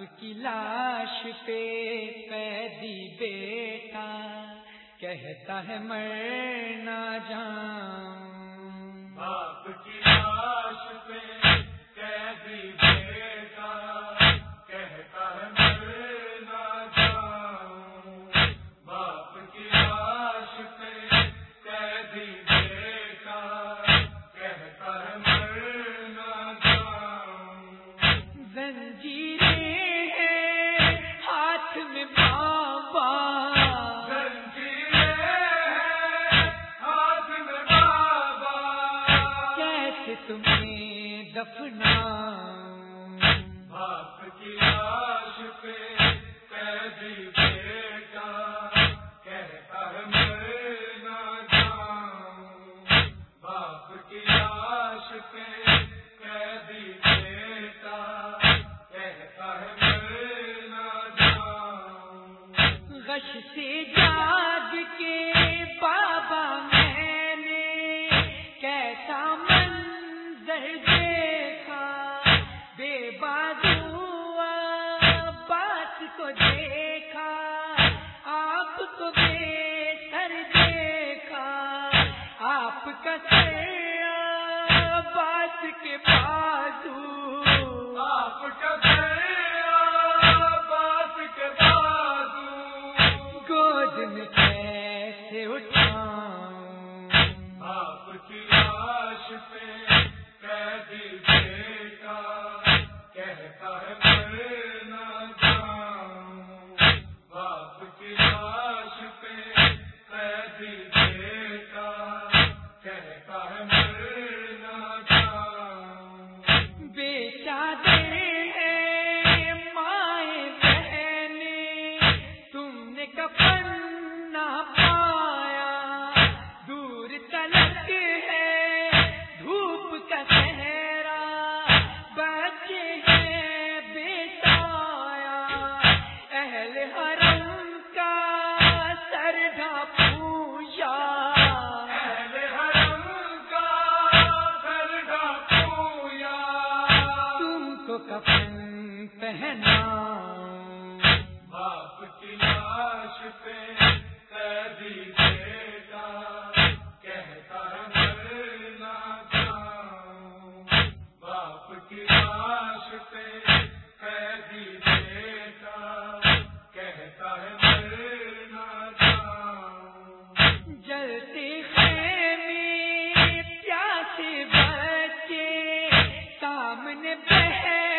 باپ کی لاش پہ قیدی بیٹا کہتا ہے مرنا جان۔ باپ کی لاش پہ قیدی بیٹا کہتا ہے مرنا جان۔ باپ کی لاش پہ قیدی بیٹا کہتا ہے مرنا جان۔ زنجیریں تمہیں دفنا باپ کی لاش پہ قیدی جاؤں غش سے جاگ کے بابا میں نے کیسا منظر دیکھا؟ بے بازو بات کو دیکھا، آپ کو بے سر دیکھا۔ آپ کا سر بات کے بازو، آپ کا بات گود کیسے اٹھاؤں۔ ہاں، کی لاش پہ قیدی بیٹا کہتا ہے نہ پایا دور تلک ہے جلتی خیمی پیاسی بچے سامنے بہن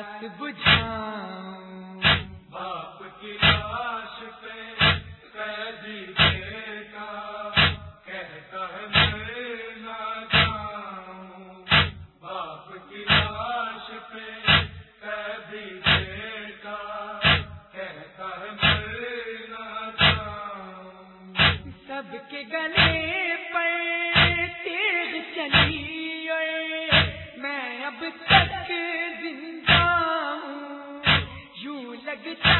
ساتھ بجھاؤں۔ باپ کی لاش پہ قیدی بیٹا کہتا ہے مرنا جاؤں۔ باپ کی لاش پہ قیدی بیٹا کہتا ہے مرنا جاؤں۔ سب کے گلے پر تیز چلی میں اب تک یوں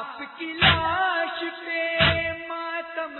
آپ کی لاش پہ ماتم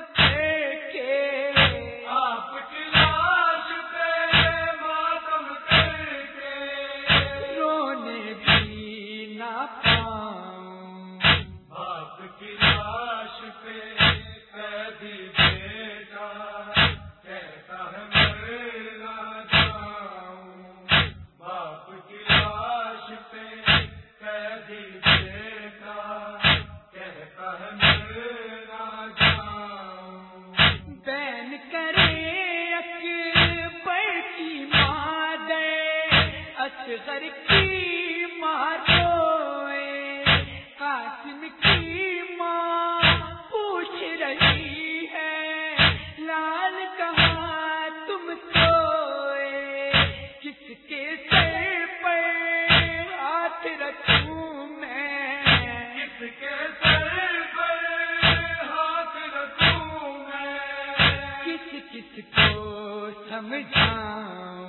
مٹھا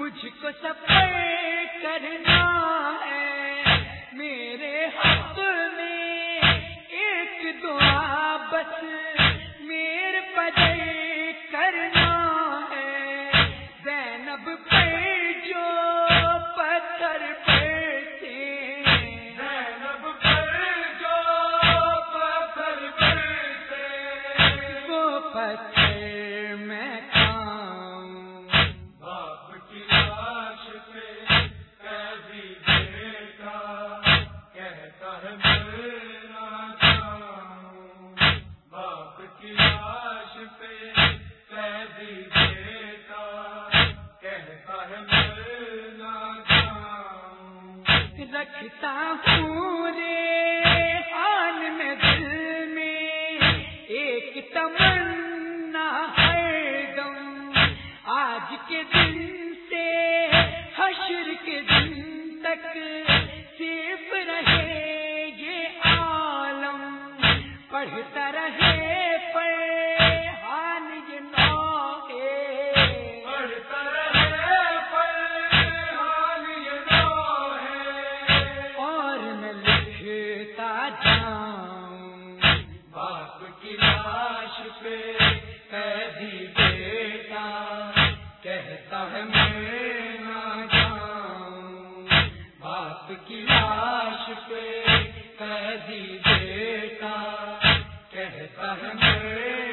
مجھ کو سفر کرنا ہے۔ میرے حق میں ایک دعا بس۔ میرے بدل کرنا ہے۔ زینب پہ جو پتھر پہ رکھتا پورے آن میں دل میں ایک تمنا ہے دم آج کے دن سے حشر کے دن تک صرف رہے یہ عالم۔ پڑھتا رہے آپ کی لاش پہ قیدی بیٹا کہتا ہے میرے